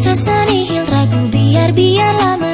Susah nihil ragu biar biar lama.